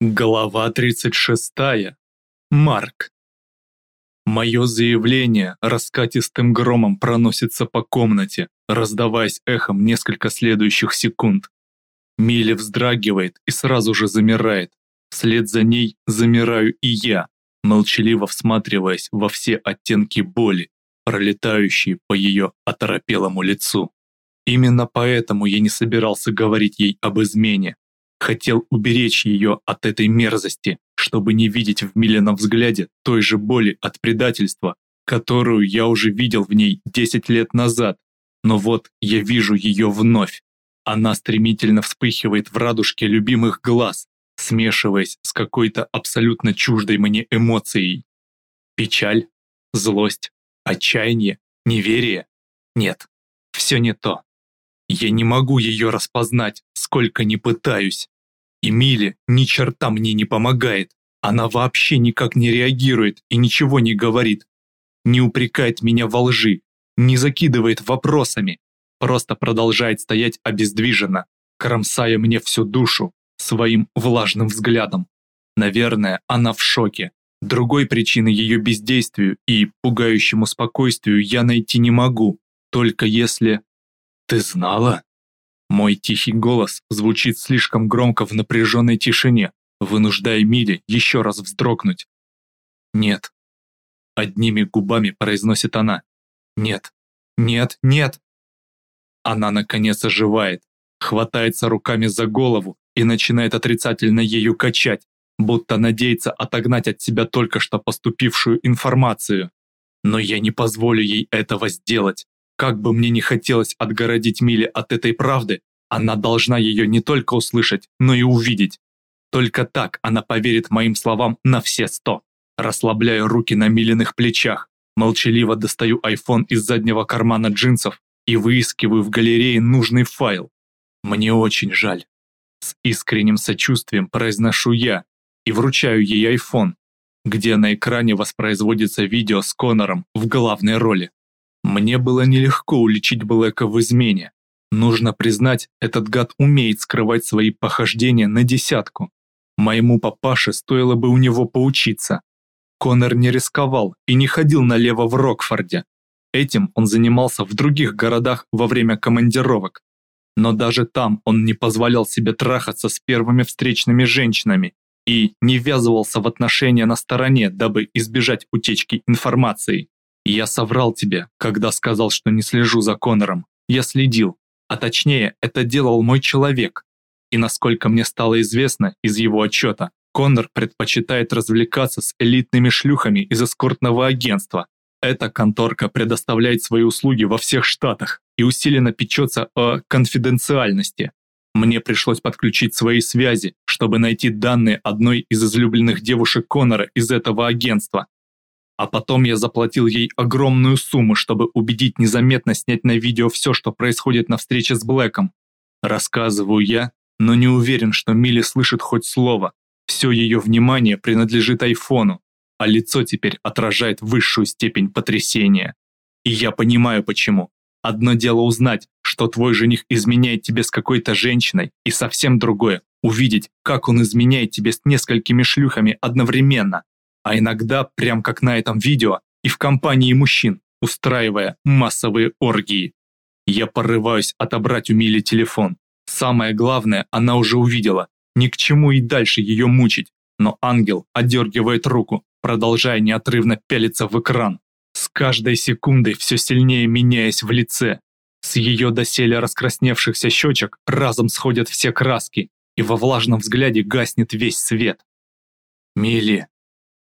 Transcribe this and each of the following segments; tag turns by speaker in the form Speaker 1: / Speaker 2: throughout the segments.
Speaker 1: Глава 36. Марк. Мое заявление раскатистым громом проносится по комнате, раздаваясь эхом несколько следующих секунд. Милли вздрагивает и сразу же замирает. Вслед за ней замираю и я, молчаливо всматриваясь во все оттенки боли, пролетающие по ее оторопелому лицу. Именно поэтому я не собирался говорить ей об измене, Хотел уберечь ее от этой мерзости, чтобы не видеть в Миленом взгляде той же боли от предательства, которую я уже видел в ней 10 лет назад. Но вот я вижу ее вновь. Она стремительно вспыхивает в радужке любимых глаз, смешиваясь с какой-то абсолютно чуждой мне эмоцией. Печаль, злость, отчаяние, неверие. Нет, все не то. Я не могу ее распознать, сколько не пытаюсь. Эмили ни черта мне не помогает. Она вообще никак не реагирует и ничего не говорит. Не упрекает меня во лжи, не закидывает вопросами. Просто продолжает стоять обездвиженно, кромсая мне всю душу своим влажным взглядом. Наверное, она в шоке. Другой причины ее бездействию и пугающему спокойствию я найти не могу, только если... Ты знала? Мой тихий голос звучит слишком громко в напряженной тишине, вынуждая Мили еще раз вздрогнуть. «Нет». Одними губами произносит она. «Нет, нет, нет». Она наконец оживает, хватается руками за голову и начинает отрицательно ею качать, будто надеется отогнать от себя только что поступившую информацию. Но я не позволю ей этого сделать. Как бы мне ни хотелось отгородить Миле от этой правды, она должна ее не только услышать, но и увидеть. Только так она поверит моим словам на все сто. Расслабляю руки на Милиных плечах, молчаливо достаю iPhone из заднего кармана джинсов и выискиваю в галерее нужный файл. Мне очень жаль. С искренним сочувствием произношу я и вручаю ей iPhone, где на экране воспроизводится видео с Конором в главной роли. Мне было нелегко уличить Блэка в измене. Нужно признать, этот гад умеет скрывать свои похождения на десятку. Моему папаше стоило бы у него поучиться. Конор не рисковал и не ходил налево в Рокфорде. Этим он занимался в других городах во время командировок. Но даже там он не позволял себе трахаться с первыми встречными женщинами и не ввязывался в отношения на стороне, дабы избежать утечки информации. Я соврал тебе, когда сказал, что не слежу за Конором. Я следил, а точнее, это делал мой человек. И насколько мне стало известно из его отчета, Конор предпочитает развлекаться с элитными шлюхами из эскортного агентства. Эта конторка предоставляет свои услуги во всех штатах и усиленно печется о конфиденциальности. Мне пришлось подключить свои связи, чтобы найти данные одной из излюбленных девушек Конора из этого агентства. А потом я заплатил ей огромную сумму, чтобы убедить незаметно снять на видео все, что происходит на встрече с Блэком. Рассказываю я, но не уверен, что Милли слышит хоть слово. Все ее внимание принадлежит айфону, а лицо теперь отражает высшую степень потрясения. И я понимаю почему. Одно дело узнать, что твой жених изменяет тебе с какой-то женщиной, и совсем другое – увидеть, как он изменяет тебе с несколькими шлюхами одновременно а иногда, прям как на этом видео, и в компании мужчин, устраивая массовые оргии. Я порываюсь отобрать у Мили телефон. Самое главное, она уже увидела. Ни к чему и дальше ее мучить. Но ангел отдергивает руку, продолжая неотрывно пялиться в экран. С каждой секундой все сильнее меняясь в лице. С ее доселе раскрасневшихся щечек разом сходят все краски, и во влажном взгляде гаснет весь свет. «Милли,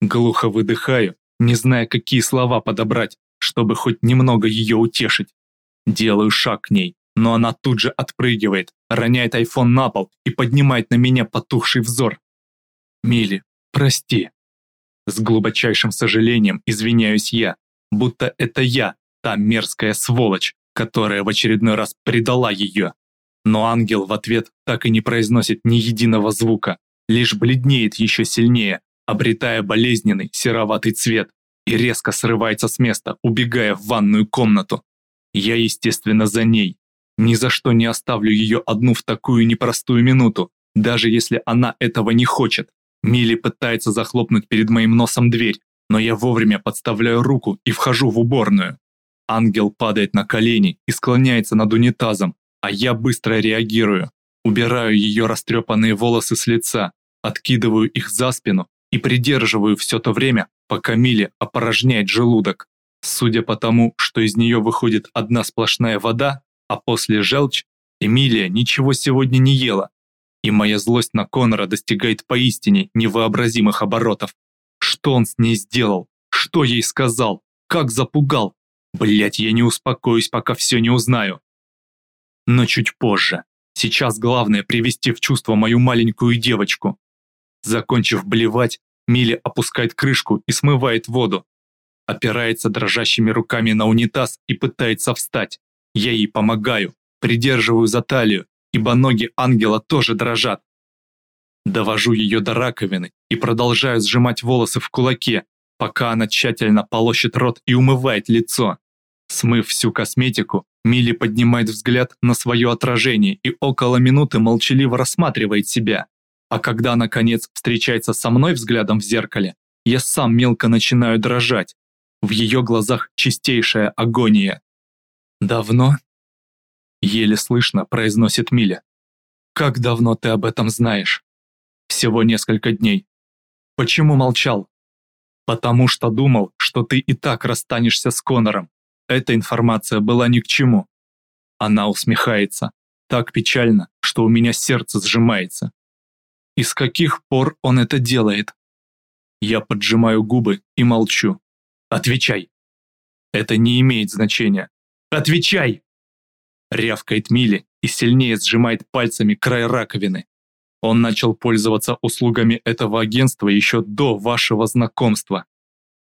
Speaker 1: Глухо выдыхаю, не зная, какие слова подобрать, чтобы хоть немного ее утешить. Делаю шаг к ней, но она тут же отпрыгивает, роняет айфон на пол и поднимает на меня потухший взор. «Милли, прости». С глубочайшим сожалением извиняюсь я, будто это я, та мерзкая сволочь, которая в очередной раз предала ее. Но ангел в ответ так и не произносит ни единого звука, лишь бледнеет еще сильнее, обретая болезненный сероватый цвет, и резко срывается с места, убегая в ванную комнату. Я, естественно, за ней. Ни за что не оставлю ее одну в такую непростую минуту, даже если она этого не хочет. Милли пытается захлопнуть перед моим носом дверь, но я вовремя подставляю руку и вхожу в уборную. Ангел падает на колени и склоняется над унитазом, а я быстро реагирую. Убираю ее растрепанные волосы с лица, откидываю их за спину и придерживаю все то время, пока Милли опорожняет желудок. Судя по тому, что из нее выходит одна сплошная вода, а после желчь, Эмилия ничего сегодня не ела. И моя злость на Конора достигает поистине невообразимых оборотов. Что он с ней сделал? Что ей сказал? Как запугал? Блять, я не успокоюсь, пока все не узнаю. Но чуть позже. Сейчас главное привести в чувство мою маленькую девочку. Закончив блевать, Милли опускает крышку и смывает воду. Опирается дрожащими руками на унитаз и пытается встать. Я ей помогаю, придерживаю за талию, ибо ноги ангела тоже дрожат. Довожу ее до раковины и продолжаю сжимать волосы в кулаке, пока она тщательно полощет рот и умывает лицо. Смыв всю косметику, Милли поднимает взгляд на свое отражение и около минуты молчаливо рассматривает себя. А когда, наконец, встречается со мной взглядом в зеркале, я сам мелко начинаю дрожать. В ее глазах чистейшая агония. «Давно?» Еле слышно произносит Миля. «Как давно ты об этом знаешь?» «Всего несколько дней». «Почему молчал?» «Потому что думал, что ты и так расстанешься с Конором. Эта информация была ни к чему». Она усмехается. Так печально, что у меня сердце сжимается. И с каких пор он это делает? Я поджимаю губы и молчу. Отвечай. Это не имеет значения. Отвечай! Рявкает Мили и сильнее сжимает пальцами край раковины. Он начал пользоваться услугами этого агентства еще до вашего знакомства.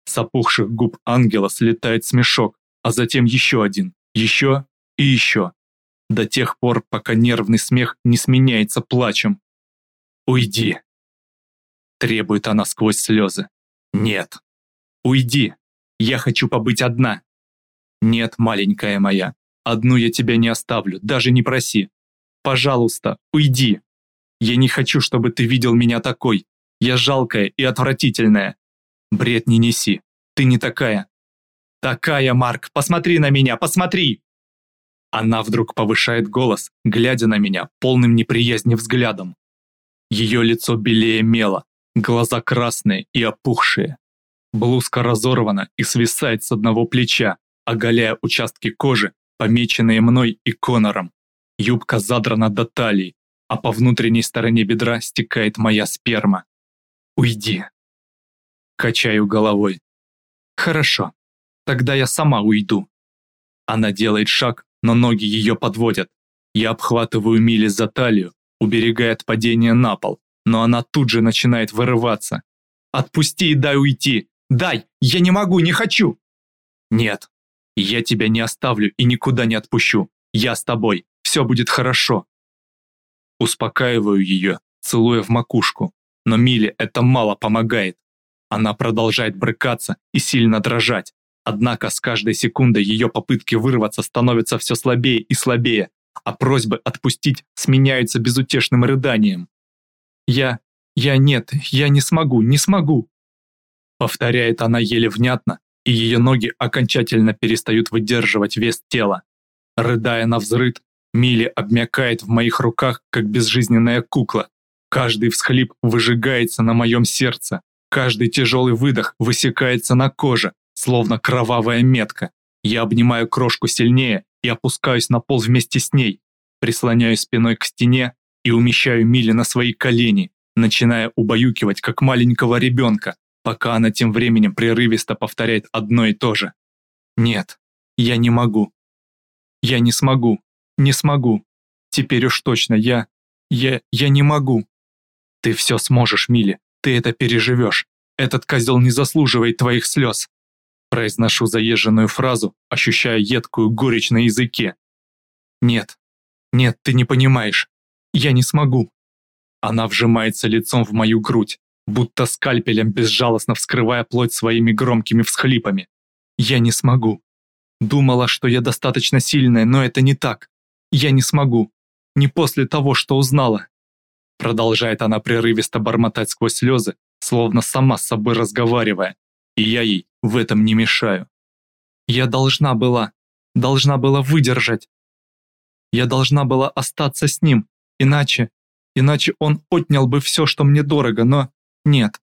Speaker 1: С опухших губ ангела слетает смешок, а затем еще один, еще и еще. До тех пор, пока нервный смех не сменяется плачем. «Уйди!» Требует она сквозь слезы. «Нет! Уйди! Я хочу побыть одна!» «Нет, маленькая моя, одну я тебя не оставлю, даже не проси! Пожалуйста, уйди! Я не хочу, чтобы ты видел меня такой! Я жалкая и отвратительная! Бред не неси, ты не такая!» «Такая, Марк, посмотри на меня, посмотри!» Она вдруг повышает голос, глядя на меня полным неприязни взглядом. Ее лицо белее мела, глаза красные и опухшие. Блузка разорвана и свисает с одного плеча, оголяя участки кожи, помеченные мной и Конором. Юбка задрана до талии, а по внутренней стороне бедра стекает моя сперма. «Уйди!» Качаю головой. «Хорошо, тогда я сама уйду». Она делает шаг, но ноги ее подводят. Я обхватываю Мили за талию, уберегая от падения на пол, но она тут же начинает вырываться. «Отпусти и дай уйти! Дай! Я не могу, не хочу!» «Нет, я тебя не оставлю и никуда не отпущу. Я с тобой, все будет хорошо». Успокаиваю ее, целуя в макушку, но Миле это мало помогает. Она продолжает брыкаться и сильно дрожать, однако с каждой секундой ее попытки вырваться становятся все слабее и слабее, а просьбы отпустить сменяются безутешным рыданием. «Я... я нет, я не смогу, не смогу!» Повторяет она еле внятно, и ее ноги окончательно перестают выдерживать вес тела. Рыдая на взрыд, Милли обмякает в моих руках, как безжизненная кукла. Каждый всхлип выжигается на моем сердце, каждый тяжелый выдох высекается на коже, словно кровавая метка. Я обнимаю крошку сильнее и опускаюсь на пол вместе с ней, прислоняюсь спиной к стене и умещаю Милли на свои колени, начиная убаюкивать, как маленького ребенка, пока она тем временем прерывисто повторяет одно и то же. «Нет, я не могу. Я не смогу. Не смогу. Теперь уж точно я... Я... Я не могу». «Ты все сможешь, Милли. Ты это переживешь. Этот козел не заслуживает твоих слез. Произношу заезженную фразу, ощущая едкую горечь на языке. «Нет, нет, ты не понимаешь. Я не смогу». Она вжимается лицом в мою грудь, будто скальпелем безжалостно вскрывая плоть своими громкими всхлипами. «Я не смогу. Думала, что я достаточно сильная, но это не так. Я не смогу. Не после того, что узнала. Продолжает она прерывисто бормотать сквозь слезы, словно сама с собой разговаривая, и я ей в этом не мешаю. Я должна была, должна была выдержать. Я должна была остаться с ним, иначе, иначе он отнял бы все, что мне дорого, но нет,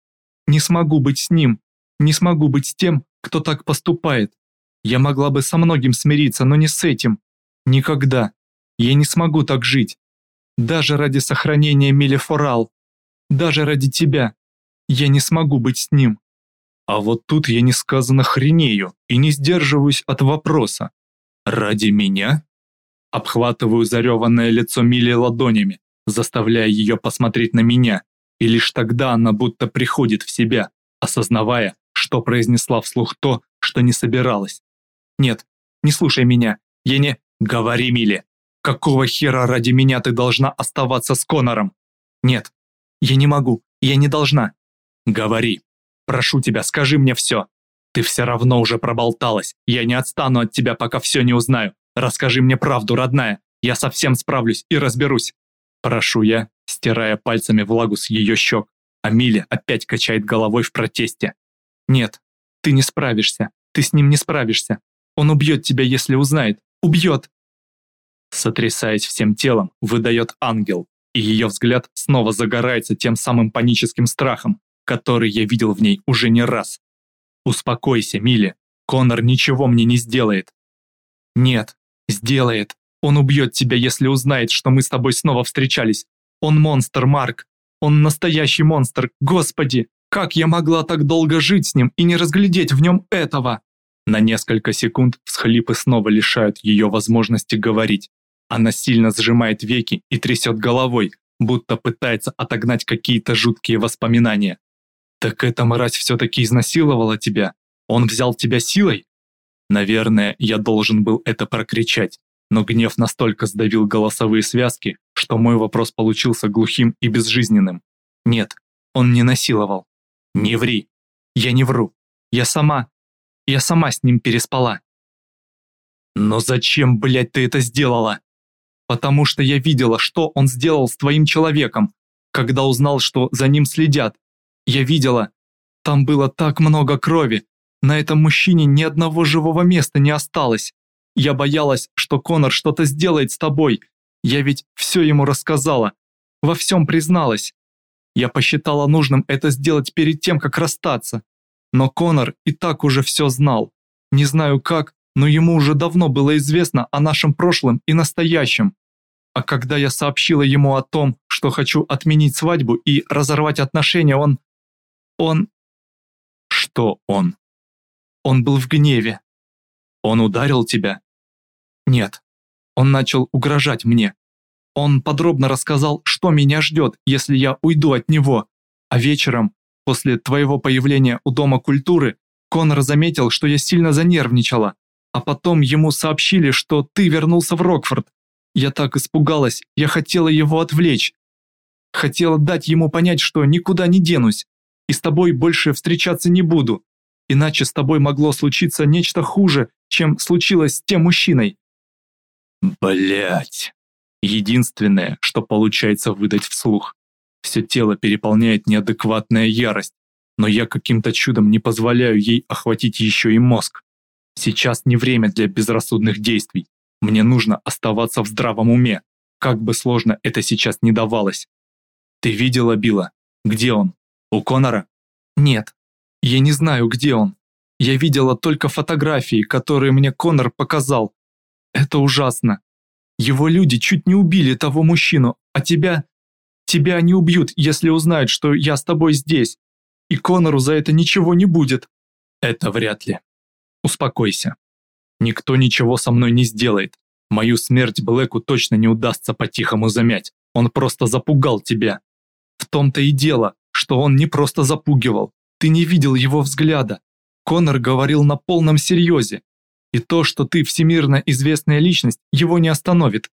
Speaker 1: не смогу быть с ним, не смогу быть с тем, кто так поступает. Я могла бы со многим смириться, но не с этим. Никогда. Я не смогу так жить. Даже ради сохранения Мелефорал. Даже ради тебя. Я не смогу быть с ним. А вот тут я несказанно хренею и не сдерживаюсь от вопроса. Ради меня? Обхватываю зареванное лицо Мили ладонями, заставляя ее посмотреть на меня, и лишь тогда она будто приходит в себя, осознавая, что произнесла вслух то, что не собиралась. «Нет, не слушай меня, я не...» «Говори, Милли, какого хера ради меня ты должна оставаться с Конором?» «Нет, я не могу, я не должна». «Говори, прошу тебя, скажи мне все. Ты все равно уже проболталась, я не отстану от тебя, пока все не узнаю. Расскажи мне правду, родная, я совсем справлюсь и разберусь». Прошу я, стирая пальцами влагу с ее щек, а Миля опять качает головой в протесте. «Нет, ты не справишься, ты с ним не справишься. Он убьет тебя, если узнает, убьет!» Сотрясаясь всем телом, выдает ангел, и ее взгляд снова загорается тем самым паническим страхом, который я видел в ней уже не раз. «Успокойся, Милли, Конор ничего мне не сделает». «Нет, сделает. Он убьет тебя, если узнает, что мы с тобой снова встречались. Он монстр, Марк. Он настоящий монстр. Господи, как я могла так долго жить с ним и не разглядеть в нем этого?» На несколько секунд всхлипы снова лишают ее возможности говорить. Она сильно сжимает веки и трясет головой, будто пытается отогнать какие-то жуткие воспоминания. «Так эта мразь все-таки изнасиловала тебя? Он взял тебя силой?» Наверное, я должен был это прокричать, но гнев настолько сдавил голосовые связки, что мой вопрос получился глухим и безжизненным. «Нет, он не насиловал. Не ври. Я не вру. Я сама, я сама с ним переспала. Но зачем, блядь, ты это сделала? Потому что я видела, что он сделал с твоим человеком, когда узнал, что за ним следят. Я видела, там было так много крови. На этом мужчине ни одного живого места не осталось. Я боялась, что Конор что-то сделает с тобой. Я ведь все ему рассказала. Во всем призналась. Я посчитала нужным это сделать перед тем, как расстаться. Но Конор и так уже все знал. Не знаю как, но ему уже давно было известно о нашем прошлом и настоящем. А когда я сообщила ему о том, что хочу отменить свадьбу и разорвать отношения, он... Он... Что он? Он был в гневе. Он ударил тебя? Нет. Он начал угрожать мне. Он подробно рассказал, что меня ждет, если я уйду от него. А вечером После твоего появления у Дома культуры Конор заметил, что я сильно занервничала, а потом ему сообщили, что ты вернулся в Рокфорд. Я так испугалась, я хотела его отвлечь. Хотела дать ему понять, что никуда не денусь, и с тобой больше встречаться не буду. Иначе с тобой могло случиться нечто хуже, чем случилось с тем мужчиной. Блять. Единственное, что получается выдать вслух. Все тело переполняет неадекватная ярость, но я каким-то чудом не позволяю ей охватить еще и мозг. Сейчас не время для безрассудных действий. Мне нужно оставаться в здравом уме, как бы сложно это сейчас не давалось. Ты видела Билла? Где он? У Конора? Нет. Я не знаю, где он. Я видела только фотографии, которые мне Конор показал. Это ужасно. Его люди чуть не убили того мужчину, а тебя Тебя не убьют, если узнают, что я с тобой здесь. И Конору за это ничего не будет. Это вряд ли. Успокойся. Никто ничего со мной не сделает. Мою смерть Блэку точно не удастся по-тихому замять. Он просто запугал тебя. В том-то и дело, что он не просто запугивал. Ты не видел его взгляда. Конор говорил на полном серьезе. И то, что ты всемирно известная личность, его не остановит.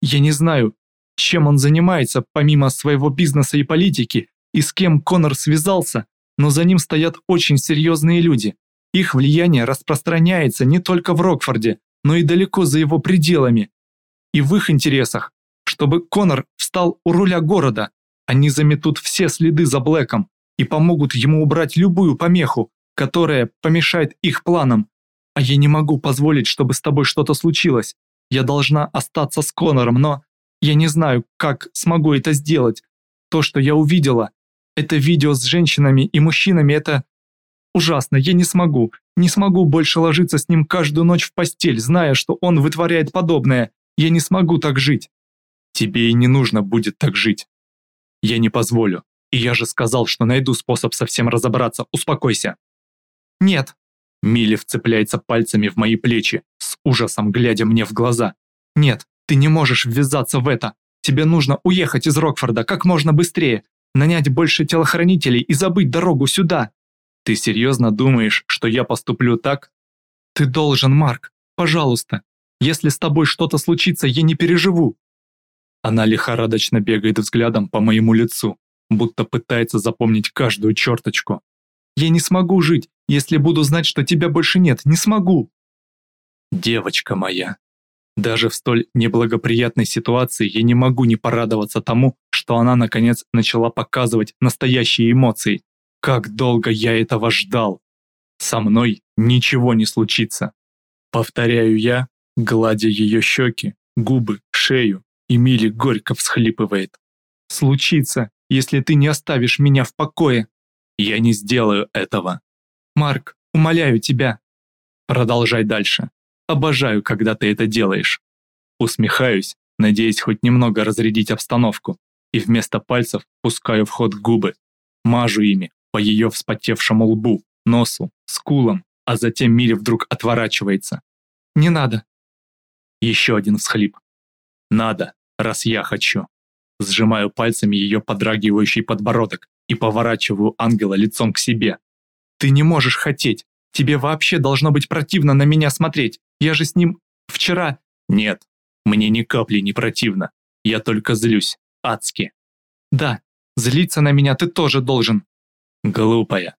Speaker 1: Я не знаю, чем он занимается, помимо своего бизнеса и политики, и с кем Конор связался, но за ним стоят очень серьезные люди. Их влияние распространяется не только в Рокфорде, но и далеко за его пределами. И в их интересах, чтобы Конор встал у руля города, Они заметут все следы за Блэком и помогут ему убрать любую помеху, которая помешает их планам. А я не могу позволить, чтобы с тобой что-то случилось. Я должна остаться с Конором, но я не знаю, как смогу это сделать. То, что я увидела, это видео с женщинами и мужчинами, это ужасно. Я не смогу, не смогу больше ложиться с ним каждую ночь в постель, зная, что он вытворяет подобное. Я не смогу так жить. Тебе и не нужно будет так жить. Я не позволю. И я же сказал, что найду способ совсем разобраться. Успокойся. Нет. Милли вцепляется пальцами в мои плечи, с ужасом глядя мне в глаза. Нет, ты не можешь ввязаться в это. Тебе нужно уехать из Рокфорда как можно быстрее, нанять больше телохранителей и забыть дорогу сюда. Ты серьезно думаешь, что я поступлю так? Ты должен, Марк. Пожалуйста. Если с тобой что-то случится, я не переживу. Она лихорадочно бегает взглядом по моему лицу, будто пытается запомнить каждую черточку. Я не смогу жить, если буду знать, что тебя больше нет. Не смогу. Девочка моя, даже в столь неблагоприятной ситуации я не могу не порадоваться тому, что она наконец начала показывать настоящие эмоции. Как долго я этого ждал. Со мной ничего не случится. Повторяю я, гладя ее щеки, губы, шею, и Мили горько всхлипывает. Случится, если ты не оставишь меня в покое. Я не сделаю этого. Марк, умоляю тебя. Продолжай дальше. Обожаю, когда ты это делаешь. Усмехаюсь, надеясь хоть немного разрядить обстановку, и вместо пальцев пускаю в ход губы. Мажу ими по ее вспотевшему лбу, носу, скулам, а затем Мири вдруг отворачивается. «Не надо!» Еще один всхлип. «Надо, раз я хочу!» Сжимаю пальцами ее подрагивающий подбородок и поворачиваю ангела лицом к себе. «Ты не можешь хотеть! Тебе вообще должно быть противно на меня смотреть! Я же с ним вчера...» «Нет, мне ни капли не противно. Я только злюсь. Адски». «Да, злиться на меня ты тоже должен». «Глупая.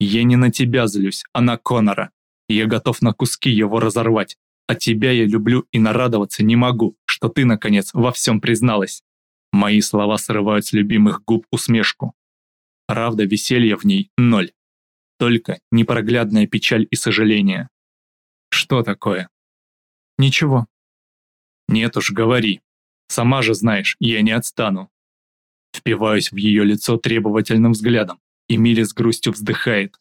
Speaker 1: Я не на тебя злюсь, а на Конора. Я готов на куски его разорвать. А тебя я люблю и нарадоваться не могу, что ты, наконец, во всем призналась». Мои слова срывают с любимых губ усмешку. Правда, веселья в ней ноль. Только непроглядная печаль и сожаление. Что такое? Ничего. Нет уж, говори. Сама же знаешь, я не отстану. Впиваюсь в ее лицо требовательным взглядом, и Миля с грустью вздыхает.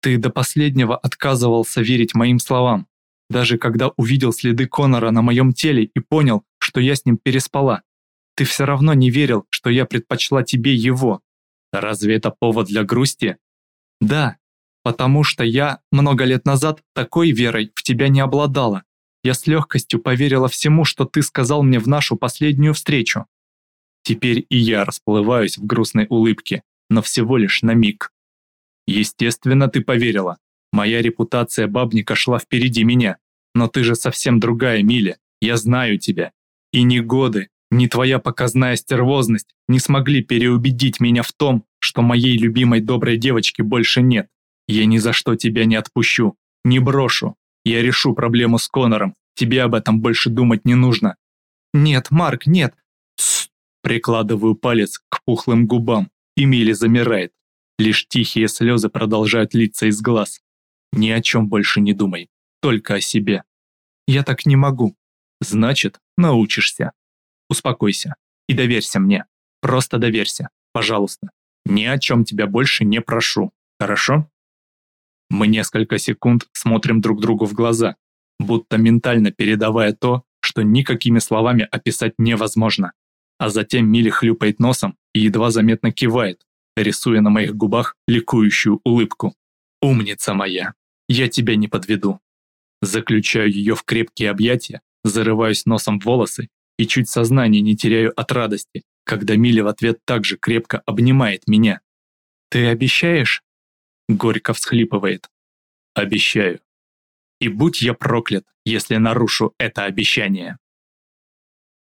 Speaker 1: Ты до последнего отказывался верить моим словам, даже когда увидел следы Конора на моем теле и понял, что я с ним переспала. Ты все равно не верил, что я предпочла тебе его. Разве это повод для грусти? Да, потому что я много лет назад такой верой в тебя не обладала. Я с легкостью поверила всему, что ты сказал мне в нашу последнюю встречу. Теперь и я расплываюсь в грустной улыбке, но всего лишь на миг. Естественно, ты поверила. Моя репутация бабника шла впереди меня. Но ты же совсем другая, Миля. Я знаю тебя. И ни годы, ни твоя показная стервозность не смогли переубедить меня в том, что моей любимой доброй девочки больше нет. Я ни за что тебя не отпущу, не брошу. Я решу проблему с Конором. Тебе об этом больше думать не нужно. Нет, Марк, нет. Тс. Прикладываю палец к пухлым губам. и Милли замирает. Лишь тихие слезы продолжают литься из глаз. Ни о чем больше не думай. Только о себе. Я так не могу. Значит, научишься. Успокойся и доверься мне. Просто доверься, пожалуйста. Ни о чем тебя больше не прошу. Хорошо? Мы несколько секунд смотрим друг другу в глаза, будто ментально передавая то, что никакими словами описать невозможно. А затем Милли хлюпает носом и едва заметно кивает, рисуя на моих губах ликующую улыбку. «Умница моя! Я тебя не подведу!» Заключаю ее в крепкие объятия, зарываюсь носом в волосы и чуть сознание не теряю от радости, когда Миля в ответ также крепко обнимает меня. «Ты обещаешь?» Горько всхлипывает. «Обещаю. И будь я проклят, если нарушу это обещание».